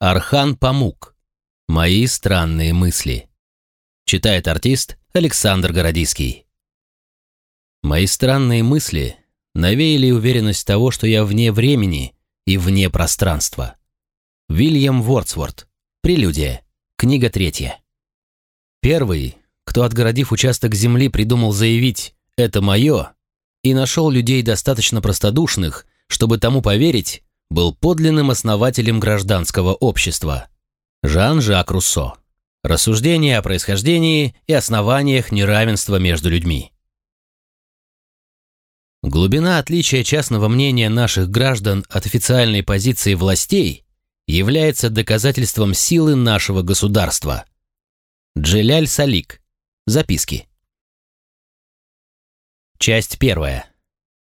Архан Памук. Мои странные мысли. Читает артист Александр Городиский. Мои странные мысли навеяли уверенность того, что я вне времени и вне пространства. Вильям Вордсворт. Прелюдия. Книга третья. Первый, кто, отгородив участок земли, придумал заявить «это мое» и нашел людей достаточно простодушных, чтобы тому поверить, был подлинным основателем гражданского общества. Жан-Жак Руссо. Рассуждение о происхождении и основаниях неравенства между людьми. Глубина отличия частного мнения наших граждан от официальной позиции властей является доказательством силы нашего государства. Джиляль Салик. Записки. Часть первая.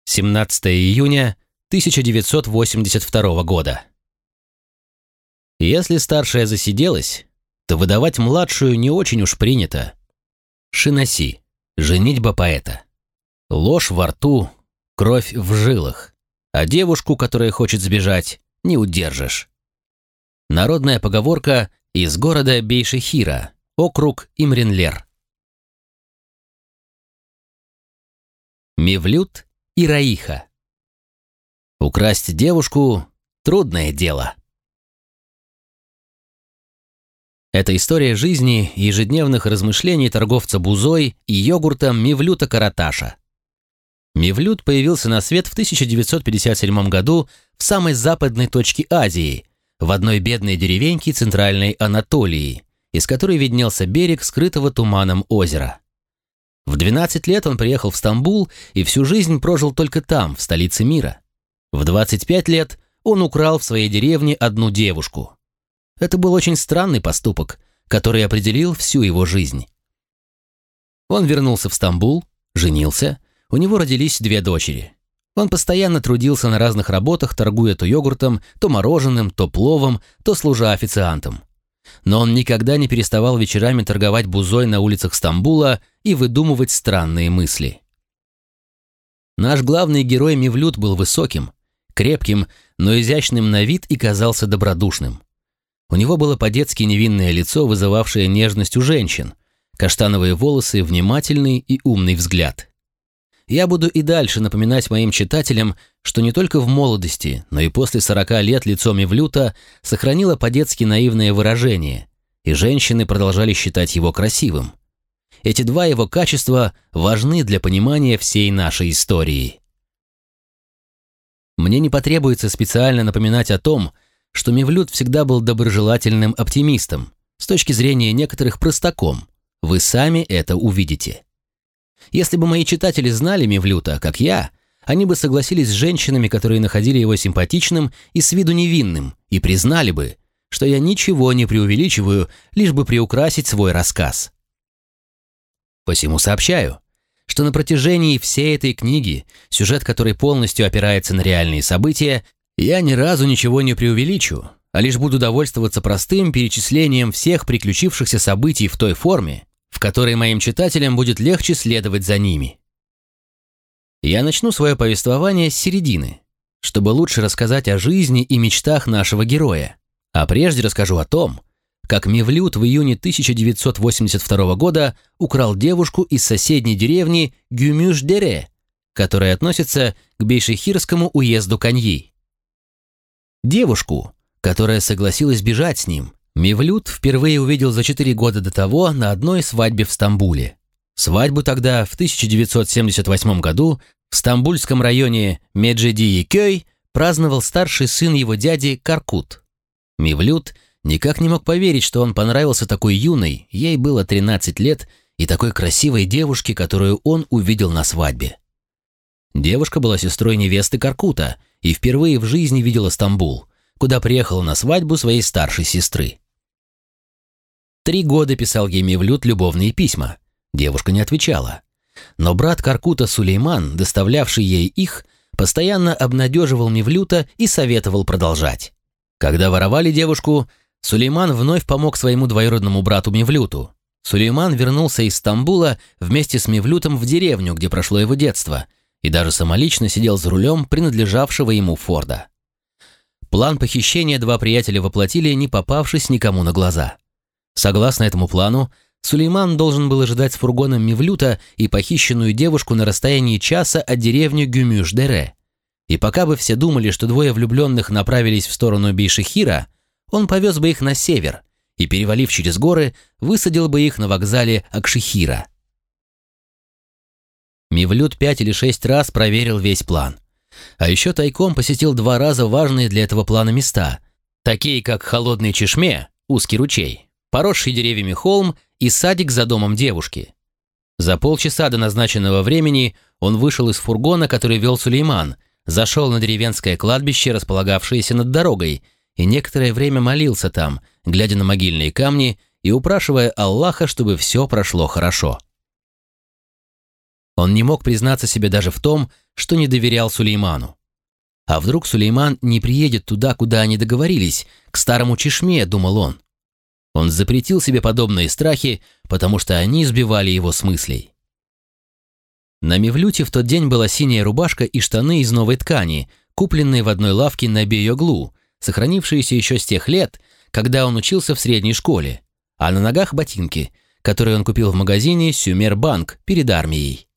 17 июня 1982 года. Если старшая засиделась, то выдавать младшую не очень уж принято. Шиноси. Женитьба поэта. Ложь во рту, кровь в жилах. А девушку, которая хочет сбежать, не удержишь. Народная поговорка из города Бейшехира, округ Имринлер. Мевлют и Раиха. Украсть девушку – трудное дело. Это история жизни и ежедневных размышлений торговца бузой и йогуртом Мевлюта Караташа. Мевлют появился на свет в 1957 году в самой западной точке Азии, в одной бедной деревеньке центральной Анатолии, из которой виднелся берег скрытого туманом озера. В 12 лет он приехал в Стамбул и всю жизнь прожил только там, в столице мира. В 25 лет он украл в своей деревне одну девушку. Это был очень странный поступок, который определил всю его жизнь. Он вернулся в Стамбул, женился, у него родились две дочери. Он постоянно трудился на разных работах, торгуя то йогуртом, то мороженым, то пловом, то служа официантом. Но он никогда не переставал вечерами торговать бузой на улицах Стамбула и выдумывать странные мысли. Наш главный герой Мевлюд был высоким, крепким, но изящным на вид и казался добродушным. У него было по-детски невинное лицо, вызывавшее нежность у женщин, каштановые волосы, внимательный и умный взгляд. Я буду и дальше напоминать моим читателям, что не только в молодости, но и после 40 лет лицо Мевлюта сохранило по-детски наивное выражение, и женщины продолжали считать его красивым. Эти два его качества важны для понимания всей нашей истории. Мне не потребуется специально напоминать о том, что Мевлюд всегда был доброжелательным оптимистом, с точки зрения некоторых простаком. Вы сами это увидите. Если бы мои читатели знали Мевлюта, как я, они бы согласились с женщинами, которые находили его симпатичным и с виду невинным, и признали бы, что я ничего не преувеличиваю, лишь бы приукрасить свой рассказ. Посему сообщаю, что на протяжении всей этой книги, сюжет которой полностью опирается на реальные события, я ни разу ничего не преувеличу, а лишь буду довольствоваться простым перечислением всех приключившихся событий в той форме, в которой моим читателям будет легче следовать за ними. Я начну свое повествование с середины, чтобы лучше рассказать о жизни и мечтах нашего героя, а прежде расскажу о том, как Мевлюд в июне 1982 года украл девушку из соседней деревни Гюмюш-Дере, которая относится к Бейшехирскому уезду Каньи. Девушку, которая согласилась бежать с ним, Мевлюд впервые увидел за четыре года до того на одной свадьбе в Стамбуле. Свадьбу тогда, в 1978 году, в стамбульском районе Меджидии-Кёй праздновал старший сын его дяди Каркут. Мевлюд – Никак не мог поверить, что он понравился такой юной, ей было 13 лет, и такой красивой девушке, которую он увидел на свадьбе. Девушка была сестрой невесты Каркута и впервые в жизни видела Стамбул, куда приехала на свадьбу своей старшей сестры. Три года писал ей Мевлюд любовные письма. Девушка не отвечала. Но брат Каркута Сулейман, доставлявший ей их, постоянно обнадеживал Мевлюта и советовал продолжать. Когда воровали девушку, Сулейман вновь помог своему двоюродному брату Мевлюту. Сулейман вернулся из Стамбула вместе с Мевлютом в деревню, где прошло его детство, и даже самолично сидел за рулем принадлежавшего ему Форда. План похищения два приятеля воплотили, не попавшись никому на глаза. Согласно этому плану, Сулейман должен был ожидать с фургоном Мивлюта и похищенную девушку на расстоянии часа от деревни Гюмюш-Дере. И пока бы все думали, что двое влюбленных направились в сторону Бейшихира, он повез бы их на север и, перевалив через горы, высадил бы их на вокзале Акшихира. Мивлют пять или шесть раз проверил весь план. А еще тайком посетил два раза важные для этого плана места, такие как Холодный Чешме, узкий ручей, поросший деревьями холм и садик за домом девушки. За полчаса до назначенного времени он вышел из фургона, который вел Сулейман, зашел на деревенское кладбище, располагавшееся над дорогой, и некоторое время молился там, глядя на могильные камни и упрашивая Аллаха, чтобы все прошло хорошо. Он не мог признаться себе даже в том, что не доверял Сулейману. А вдруг Сулейман не приедет туда, куда они договорились, к старому чешме, думал он. Он запретил себе подобные страхи, потому что они сбивали его с мыслей. На Мевлюте в тот день была синяя рубашка и штаны из новой ткани, купленные в одной лавке на Биоглу, сохранившиеся еще с тех лет, когда он учился в средней школе, а на ногах ботинки, которые он купил в магазине Сюмербанк перед армией.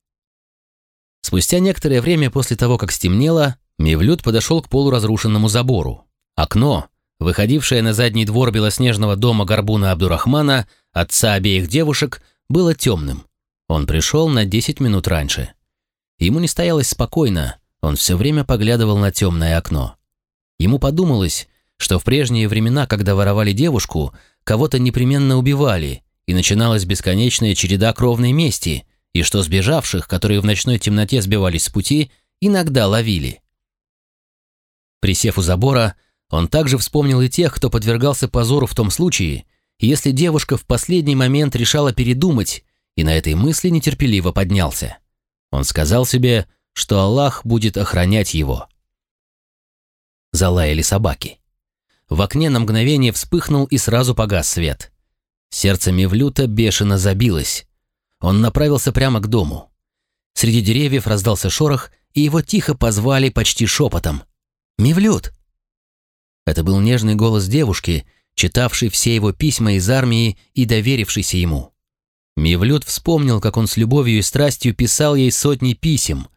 Спустя некоторое время после того, как стемнело, Мевлюд подошел к полуразрушенному забору. Окно, выходившее на задний двор белоснежного дома Горбуна Абдурахмана, отца обеих девушек, было темным. Он пришел на 10 минут раньше. Ему не стоялось спокойно, он все время поглядывал на темное окно. Ему подумалось, что в прежние времена, когда воровали девушку, кого-то непременно убивали, и начиналась бесконечная череда кровной мести – и что сбежавших, которые в ночной темноте сбивались с пути, иногда ловили. Присев у забора, он также вспомнил и тех, кто подвергался позору в том случае, если девушка в последний момент решала передумать, и на этой мысли нетерпеливо поднялся. Он сказал себе, что Аллах будет охранять его. Залаяли собаки. В окне на мгновение вспыхнул и сразу погас свет. Сердце Мевлюта бешено забилось. Он направился прямо к дому. Среди деревьев раздался шорох, и его тихо позвали почти шепотом. «Мивлют!» Это был нежный голос девушки, читавшей все его письма из армии и доверившейся ему. Мивлют вспомнил, как он с любовью и страстью писал ей сотни писем,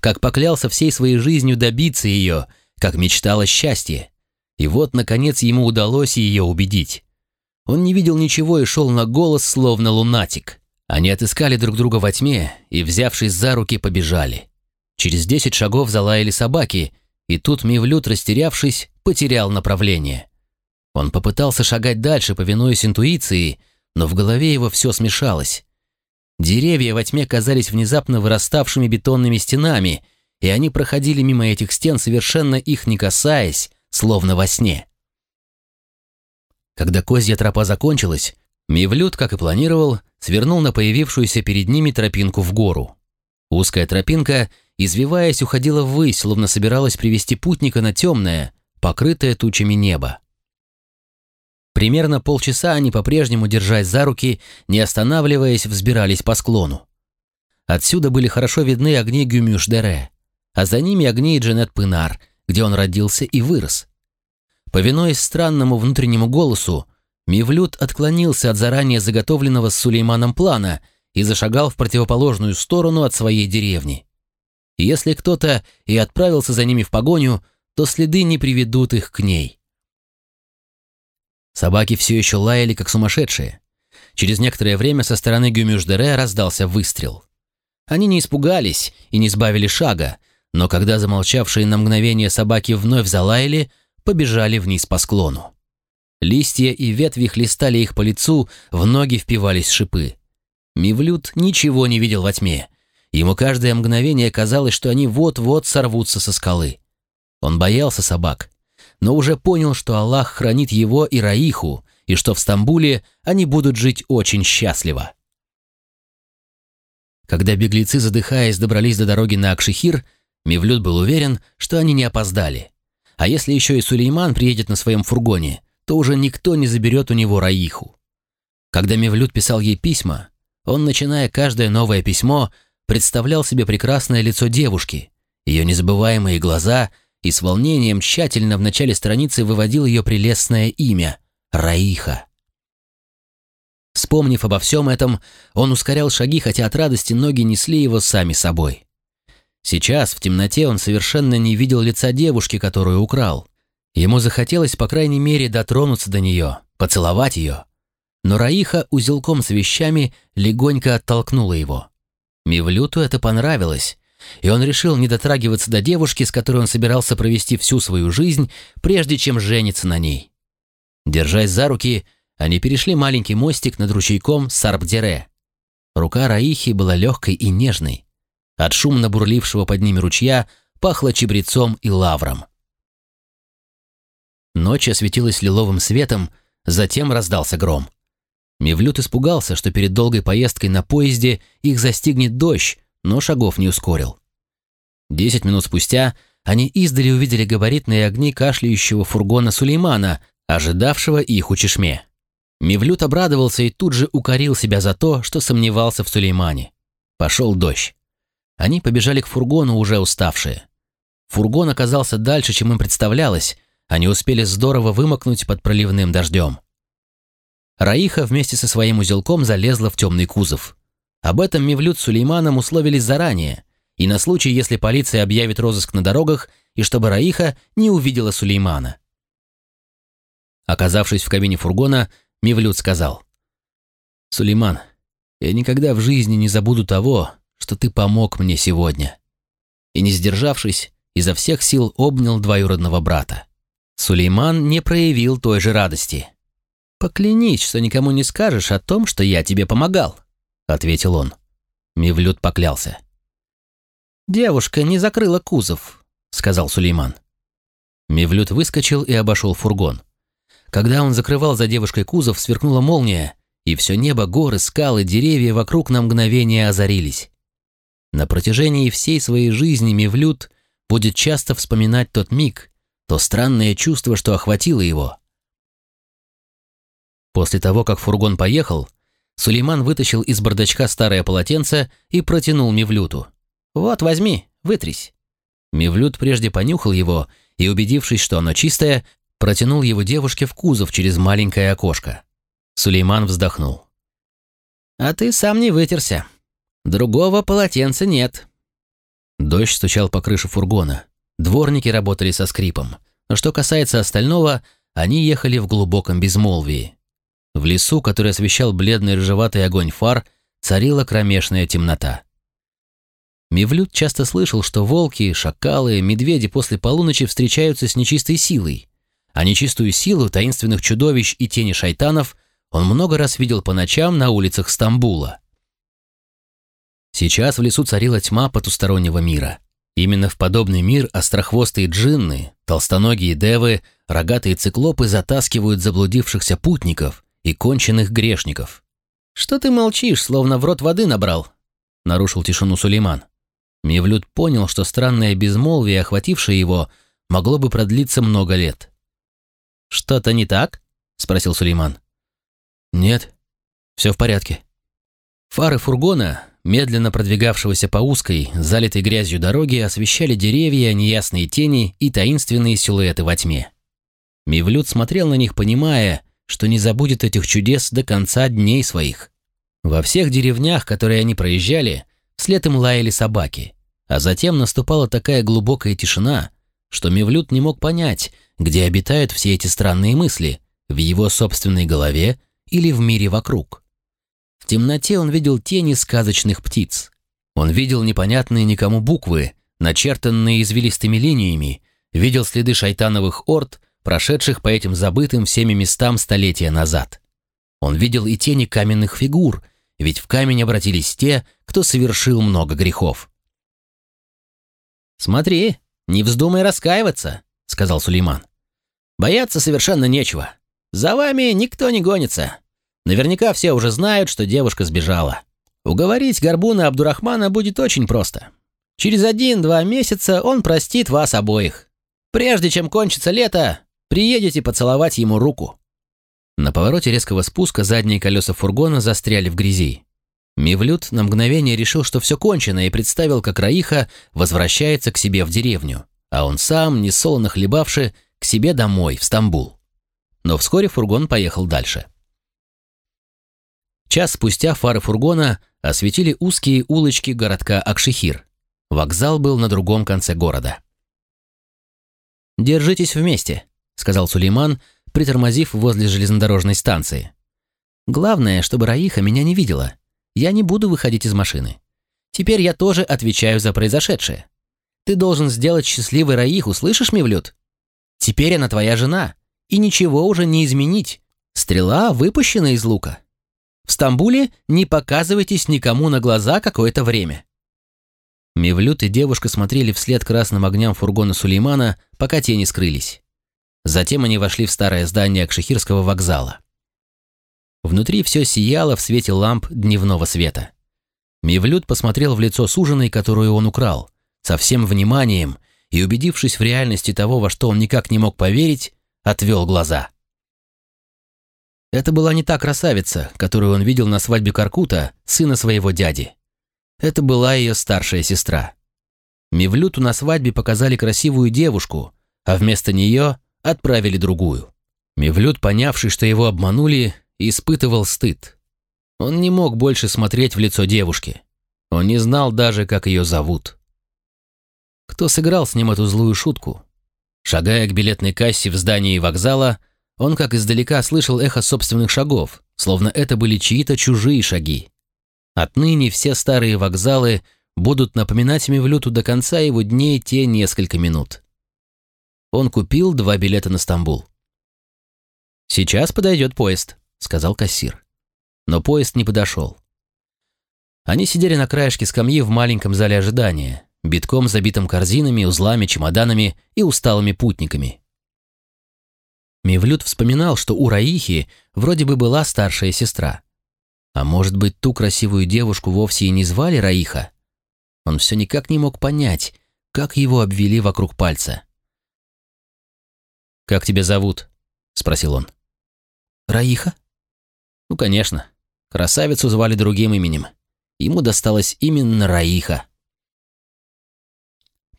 как поклялся всей своей жизнью добиться ее, как мечтал о счастье. И вот, наконец, ему удалось ее убедить. Он не видел ничего и шел на голос, словно лунатик. Они отыскали друг друга во тьме и, взявшись за руки, побежали. Через десять шагов залаяли собаки, и тут Мивлют, растерявшись, потерял направление. Он попытался шагать дальше, повинуясь интуиции, но в голове его все смешалось. Деревья во тьме казались внезапно выраставшими бетонными стенами, и они проходили мимо этих стен, совершенно их не касаясь, словно во сне. Когда козья тропа закончилась, Мивлют, как и планировал, свернул на появившуюся перед ними тропинку в гору. Узкая тропинка, извиваясь, уходила ввысь, словно собиралась привести путника на темное, покрытое тучами небо. Примерно полчаса они по-прежнему, держась за руки, не останавливаясь, взбирались по склону. Отсюда были хорошо видны огни Гюмюш-Дере, а за ними огни Джанет-Пынар, где он родился и вырос. Повинуясь странному внутреннему голосу, Мивлют отклонился от заранее заготовленного с Сулейманом плана и зашагал в противоположную сторону от своей деревни. Если кто-то и отправился за ними в погоню, то следы не приведут их к ней. Собаки все еще лаяли, как сумасшедшие. Через некоторое время со стороны Гюмюждере раздался выстрел. Они не испугались и не сбавили шага, но когда замолчавшие на мгновение собаки вновь залаяли, побежали вниз по склону. Листья и ветви хлестали их по лицу, в ноги впивались шипы. Мивлют ничего не видел во тьме. Ему каждое мгновение казалось, что они вот-вот сорвутся со скалы. Он боялся собак, но уже понял, что Аллах хранит его и Раиху, и что в Стамбуле они будут жить очень счастливо. Когда беглецы, задыхаясь, добрались до дороги на Акшихир, Мивлют был уверен, что они не опоздали. А если еще и Сулейман приедет на своем фургоне, то уже никто не заберет у него Раиху. Когда Мевлюд писал ей письма, он, начиная каждое новое письмо, представлял себе прекрасное лицо девушки, ее незабываемые глаза и с волнением тщательно в начале страницы выводил ее прелестное имя — Раиха. Вспомнив обо всем этом, он ускорял шаги, хотя от радости ноги несли его сами собой. Сейчас, в темноте, он совершенно не видел лица девушки, которую украл. Ему захотелось, по крайней мере, дотронуться до нее, поцеловать ее. Но Раиха узелком с вещами легонько оттолкнула его. Мивлюту это понравилось, и он решил не дотрагиваться до девушки, с которой он собирался провести всю свою жизнь, прежде чем жениться на ней. Держась за руки, они перешли маленький мостик над ручейком Сарбдере. Рука Раихи была легкой и нежной. От шумно бурлившего под ними ручья пахло чебрецом и лавром. Ночь осветилась лиловым светом, затем раздался гром. Мивлют испугался, что перед долгой поездкой на поезде их застигнет дождь, но шагов не ускорил. Десять минут спустя они издали увидели габаритные огни кашляющего фургона Сулеймана, ожидавшего их у чешме. Мивлют обрадовался и тут же укорил себя за то, что сомневался в Сулеймане. Пошел дождь. Они побежали к фургону, уже уставшие. Фургон оказался дальше, чем им представлялось, они успели здорово вымокнуть под проливным дождем. Раиха вместе со своим узелком залезла в темный кузов. Об этом Мевлюд с Сулейманом условились заранее, и на случай, если полиция объявит розыск на дорогах, и чтобы Раиха не увидела Сулеймана. Оказавшись в кабине фургона, Мевлюд сказал. «Сулейман, я никогда в жизни не забуду того, что ты помог мне сегодня». И не сдержавшись, изо всех сил обнял двоюродного брата. Сулейман не проявил той же радости. «Поклянись, что никому не скажешь о том, что я тебе помогал», — ответил он. Мивлют поклялся. «Девушка не закрыла кузов», — сказал Сулейман. Мивлют выскочил и обошел фургон. Когда он закрывал за девушкой кузов, сверкнула молния, и все небо, горы, скалы, деревья вокруг на мгновение озарились. На протяжении всей своей жизни Мивлют будет часто вспоминать тот миг, то странное чувство, что охватило его. После того, как фургон поехал, Сулейман вытащил из бардачка старое полотенце и протянул Мивлюту. «Вот, возьми, вытрись». Мивлют прежде понюхал его и, убедившись, что оно чистое, протянул его девушке в кузов через маленькое окошко. Сулейман вздохнул. «А ты сам не вытерся. Другого полотенца нет». Дождь стучал по крыше фургона. Дворники работали со скрипом. Но что касается остального, они ехали в глубоком безмолвии. В лесу, который освещал бледный рыжеватый огонь фар, царила кромешная темнота. Мивлют часто слышал, что волки, шакалы, медведи после полуночи встречаются с нечистой силой, а нечистую силу таинственных чудовищ и тени шайтанов он много раз видел по ночам на улицах Стамбула. Сейчас в лесу царила тьма потустороннего мира. Именно в подобный мир острохвостые джинны, толстоногие девы, рогатые циклопы затаскивают заблудившихся путников и конченых грешников. «Что ты молчишь, словно в рот воды набрал?» — нарушил тишину Сулейман. Мевлюд понял, что странное безмолвие, охватившее его, могло бы продлиться много лет. «Что-то не так?» — спросил Сулейман. «Нет, все в порядке». Фары фургона, медленно продвигавшегося по узкой, залитой грязью дороге, освещали деревья, неясные тени и таинственные силуэты во тьме. Мивлют смотрел на них, понимая, что не забудет этих чудес до конца дней своих. Во всех деревнях, которые они проезжали, вслед им лаяли собаки, а затем наступала такая глубокая тишина, что Мивлют не мог понять, где обитают все эти странные мысли, в его собственной голове или в мире вокруг. В темноте он видел тени сказочных птиц. Он видел непонятные никому буквы, начертанные извилистыми линиями, видел следы шайтановых орд, прошедших по этим забытым всеми местам столетия назад. Он видел и тени каменных фигур, ведь в камень обратились те, кто совершил много грехов. «Смотри, не вздумай раскаиваться», — сказал Сулейман. «Бояться совершенно нечего. За вами никто не гонится. Наверняка все уже знают, что девушка сбежала. Уговорить Горбуна Абдурахмана будет очень просто. Через один-два месяца он простит вас обоих. Прежде чем кончится лето, приедете поцеловать ему руку». На повороте резкого спуска задние колеса фургона застряли в грязи. Мивлют на мгновение решил, что все кончено, и представил, как Раиха возвращается к себе в деревню. а он сам, несолоно хлебавши, к себе домой, в Стамбул. Но вскоре фургон поехал дальше. Час спустя фары фургона осветили узкие улочки городка Акшихир. Вокзал был на другом конце города. «Держитесь вместе», — сказал Сулейман, притормозив возле железнодорожной станции. «Главное, чтобы Раиха меня не видела. Я не буду выходить из машины. Теперь я тоже отвечаю за произошедшее. Ты должен сделать счастливой Раиху, слышишь, Мивлют? Теперь она твоя жена, и ничего уже не изменить. Стрела выпущена из лука. В Стамбуле не показывайтесь никому на глаза какое-то время». Мевлют и девушка смотрели вслед красным огням фургона Сулеймана, пока те не скрылись. Затем они вошли в старое здание Акшехирского вокзала. Внутри все сияло в свете ламп дневного света. Мевлют посмотрел в лицо суженой, которую он украл, со всем вниманием, и, убедившись в реальности того, во что он никак не мог поверить, отвел глаза. Это была не та красавица, которую он видел на свадьбе Каркута, сына своего дяди. Это была ее старшая сестра. Мивлюту на свадьбе показали красивую девушку, а вместо нее отправили другую. Мивлют, понявший, что его обманули, испытывал стыд. Он не мог больше смотреть в лицо девушки. Он не знал даже, как ее зовут. Кто сыграл с ним эту злую шутку? Шагая к билетной кассе в здании вокзала, он как издалека слышал эхо собственных шагов, словно это были чьи-то чужие шаги. Отныне все старые вокзалы будут напоминать Мевлюту до конца его дней те несколько минут. Он купил два билета на Стамбул. «Сейчас подойдет поезд», — сказал кассир. Но поезд не подошел. Они сидели на краешке скамьи в маленьком зале ожидания, битком забитым корзинами, узлами, чемоданами и усталыми путниками. Мивлют вспоминал, что у Раихи вроде бы была старшая сестра. А может быть, ту красивую девушку вовсе и не звали Раиха? Он все никак не мог понять, как его обвели вокруг пальца. «Как тебя зовут?» — спросил он. «Раиха?» «Ну, конечно. Красавицу звали другим именем. Ему досталось именно Раиха».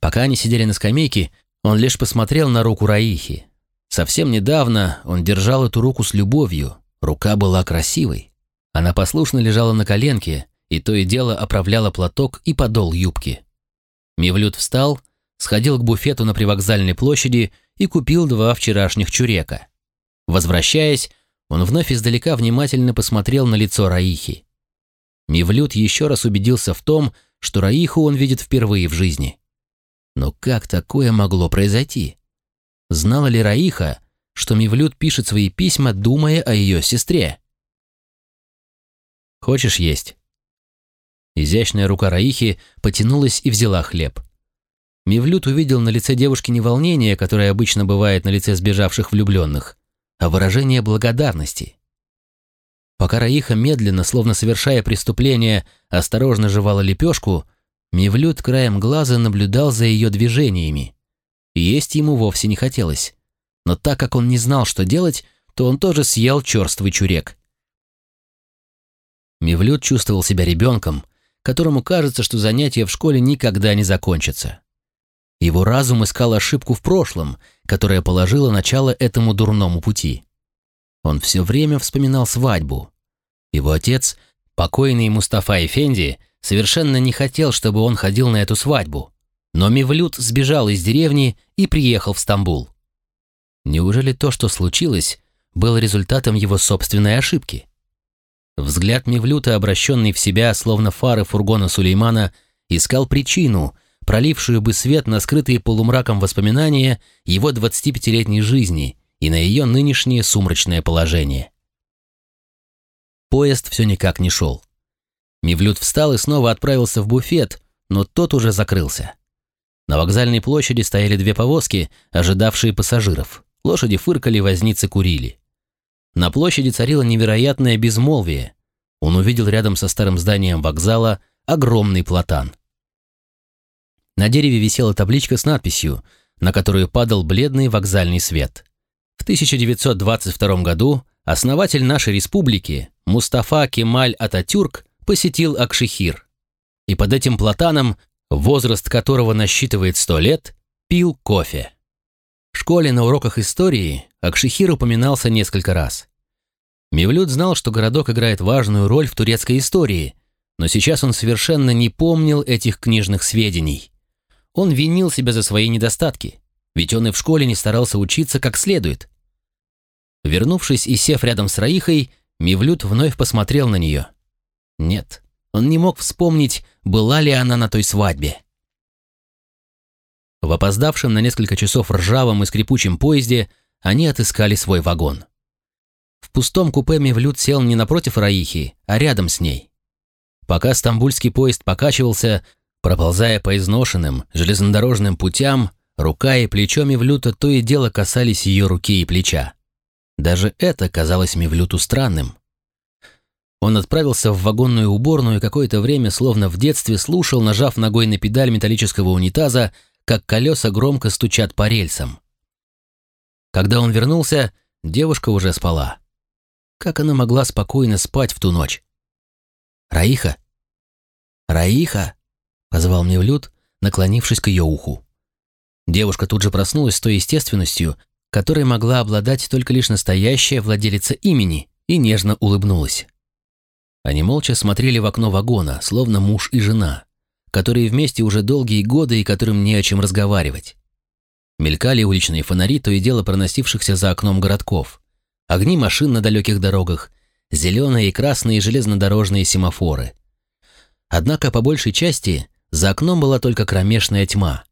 Пока они сидели на скамейке, он лишь посмотрел на руку Раихи, Совсем недавно он держал эту руку с любовью, рука была красивой. Она послушно лежала на коленке, и то и дело оправляла платок и подол юбки. Мивлют встал, сходил к буфету на привокзальной площади и купил два вчерашних чурека. Возвращаясь, он вновь издалека внимательно посмотрел на лицо Раихи. Мивлют еще раз убедился в том, что Раиху он видит впервые в жизни. Но как такое могло произойти? Знала ли Раиха, что Мивлют пишет свои письма, думая о ее сестре? «Хочешь есть?» Изящная рука Раихи потянулась и взяла хлеб. Мивлют увидел на лице девушки не волнение, которое обычно бывает на лице сбежавших влюбленных, а выражение благодарности. Пока Раиха медленно, словно совершая преступление, осторожно жевала лепешку, Мивлют краем глаза наблюдал за ее движениями. Есть ему вовсе не хотелось. Но так как он не знал, что делать, то он тоже съел черствый чурек. Мивлют чувствовал себя ребенком, которому кажется, что занятия в школе никогда не закончатся. Его разум искал ошибку в прошлом, которая положила начало этому дурному пути. Он все время вспоминал свадьбу. Его отец, покойный Мустафа Эфенди, совершенно не хотел, чтобы он ходил на эту свадьбу, но Мивлют сбежал из деревни и приехал в Стамбул. Неужели то, что случилось, было результатом его собственной ошибки? Взгляд Мивлюта, обращенный в себя, словно фары фургона Сулеймана, искал причину, пролившую бы свет на скрытые полумраком воспоминания его 25-летней жизни и на ее нынешнее сумрачное положение. Поезд все никак не шел. Мивлют встал и снова отправился в буфет, но тот уже закрылся. На вокзальной площади стояли две повозки, ожидавшие пассажиров. Лошади фыркали, возницы курили. На площади царило невероятное безмолвие. Он увидел рядом со старым зданием вокзала огромный платан. На дереве висела табличка с надписью, на которую падал бледный вокзальный свет. В 1922 году основатель нашей республики Мустафа Кемаль Ататюрк посетил Акшихир. И под этим платаном возраст которого насчитывает сто лет, Пил кофе. В школе на уроках истории Акшихир упоминался несколько раз. Мевлюд знал, что городок играет важную роль в турецкой истории, но сейчас он совершенно не помнил этих книжных сведений. Он винил себя за свои недостатки, ведь он и в школе не старался учиться как следует. Вернувшись и сев рядом с Раихой, Мевлюд вновь посмотрел на нее. Нет, он не мог вспомнить, была ли она на той свадьбе. В опоздавшем на несколько часов ржавом и скрипучем поезде они отыскали свой вагон. В пустом купе Мевлюд сел не напротив Раихи, а рядом с ней. Пока стамбульский поезд покачивался, проползая по изношенным железнодорожным путям, рука и плечо Мевлюта то и дело касались ее руки и плеча. Даже это казалось Мевлюту странным. Он отправился в вагонную уборную и какое-то время, словно в детстве, слушал, нажав ногой на педаль металлического унитаза, как колеса громко стучат по рельсам. Когда он вернулся, девушка уже спала. Как она могла спокойно спать в ту ночь? «Раиха?» «Раиха?» — позвал Мевлюд, наклонившись к ее уху. Девушка тут же проснулась с той естественностью, которой могла обладать только лишь настоящая владелица имени, и нежно улыбнулась. Они молча смотрели в окно вагона, словно муж и жена которые вместе уже долгие годы и которым не о чем разговаривать. Мелькали уличные фонари, то и дело проносившихся за окном городков, огни машин на далеких дорогах, зеленые и красные железнодорожные семафоры. Однако, по большей части, за окном была только кромешная тьма,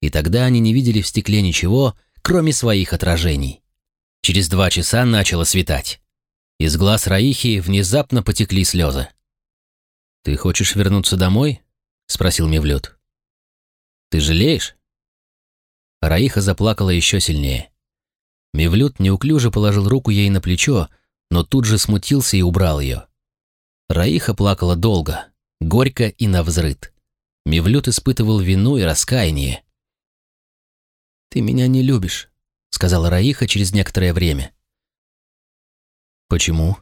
и тогда они не видели в стекле ничего, кроме своих отражений. Через два часа начало светать. Из глаз Раихи внезапно потекли слезы. «Ты хочешь вернуться домой?» спросил Мевлюд. «Ты жалеешь?» Раиха заплакала еще сильнее. Мевлюд неуклюже положил руку ей на плечо, но тут же смутился и убрал ее. Раиха плакала долго, горько и навзрыд. Мевлюд испытывал вину и раскаяние. «Ты меня не любишь», — сказала Раиха через некоторое время. «Почему?»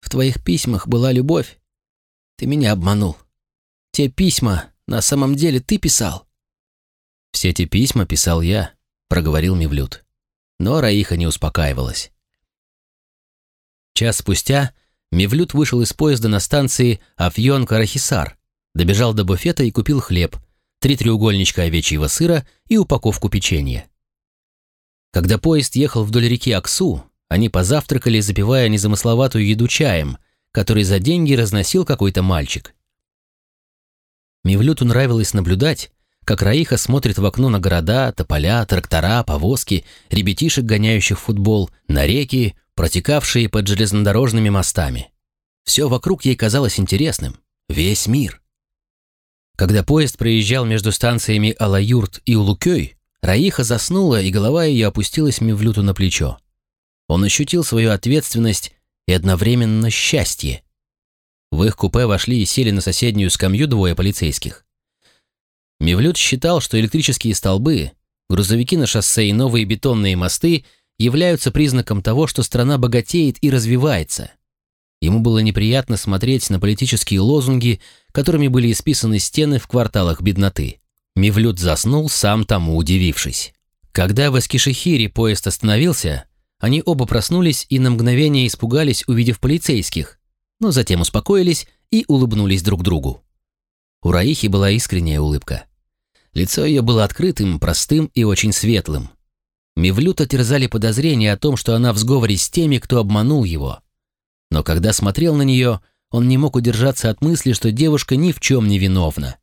«В твоих письмах была любовь. Ты меня обманул. Те письма на самом деле ты писал?» «Все эти письма писал я», — проговорил Мевлюд. Но Раиха не успокаивалась. Час спустя Мевлюд вышел из поезда на станции Афьон-Карахисар, добежал до буфета и купил хлеб, три треугольничка овечьего сыра и упаковку печенья. Когда поезд ехал вдоль реки Аксу, они позавтракали, запивая незамысловатую еду чаем, который за деньги разносил какой-то мальчик. Мивлюту нравилось наблюдать, как Раиха смотрит в окно на города, тополя, трактора, повозки, ребятишек, гоняющих футбол, на реки, протекавшие под железнодорожными мостами. Все вокруг ей казалось интересным. Весь мир. Когда поезд проезжал между станциями Алаюрт и Улукёй, Раиха заснула, и голова ее опустилась Мивлюту на плечо. Он ощутил свою ответственность и одновременно счастье. В их купе вошли и сели на соседнюю скамью двое полицейских. Мевлюд считал, что электрические столбы, грузовики на шоссе и новые бетонные мосты являются признаком того, что страна богатеет и развивается. Ему было неприятно смотреть на политические лозунги, которыми были исписаны стены в кварталах бедноты. Мевлюд заснул, сам тому удивившись. Когда в Эскишехире поезд остановился, они оба проснулись и на мгновение испугались, увидев полицейских, но затем успокоились и улыбнулись друг другу. У Раихи была искренняя улыбка. Лицо ее было открытым, простым и очень светлым. Мивлюта терзали подозрения о том, что она в сговоре с теми, кто обманул его. Но когда смотрел на нее, он не мог удержаться от мысли, что девушка ни в чем не виновна.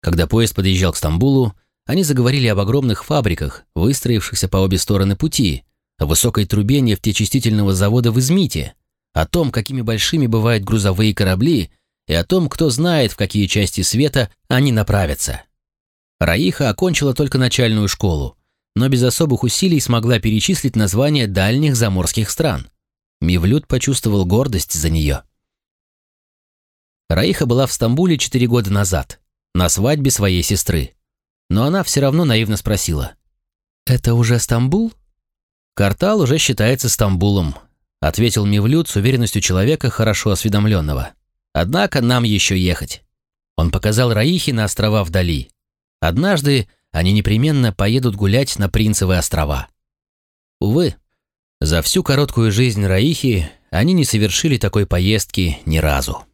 Когда поезд подъезжал к Стамбулу, они заговорили об огромных фабриках, выстроившихся по обе стороны пути, о высокой трубе нефтеочистительного завода в Измите, о том, какими большими бывают грузовые корабли, и о том, кто знает, в какие части света они направятся. Раиха окончила только начальную школу, но без особых усилий смогла перечислить названия дальних заморских стран. Мивлют почувствовал гордость за нее. Раиха была в Стамбуле четыре года назад, на свадьбе своей сестры. Но она все равно наивно спросила. «Это уже Стамбул?» «Картал уже считается Стамбулом», ответил Мивлют с уверенностью человека, хорошо осведомленного. «Однако нам еще ехать». Он показал Раихе на острова вдали. Однажды они непременно поедут гулять на Принцевые острова. Увы, за всю короткую жизнь Раихи они не совершили такой поездки ни разу.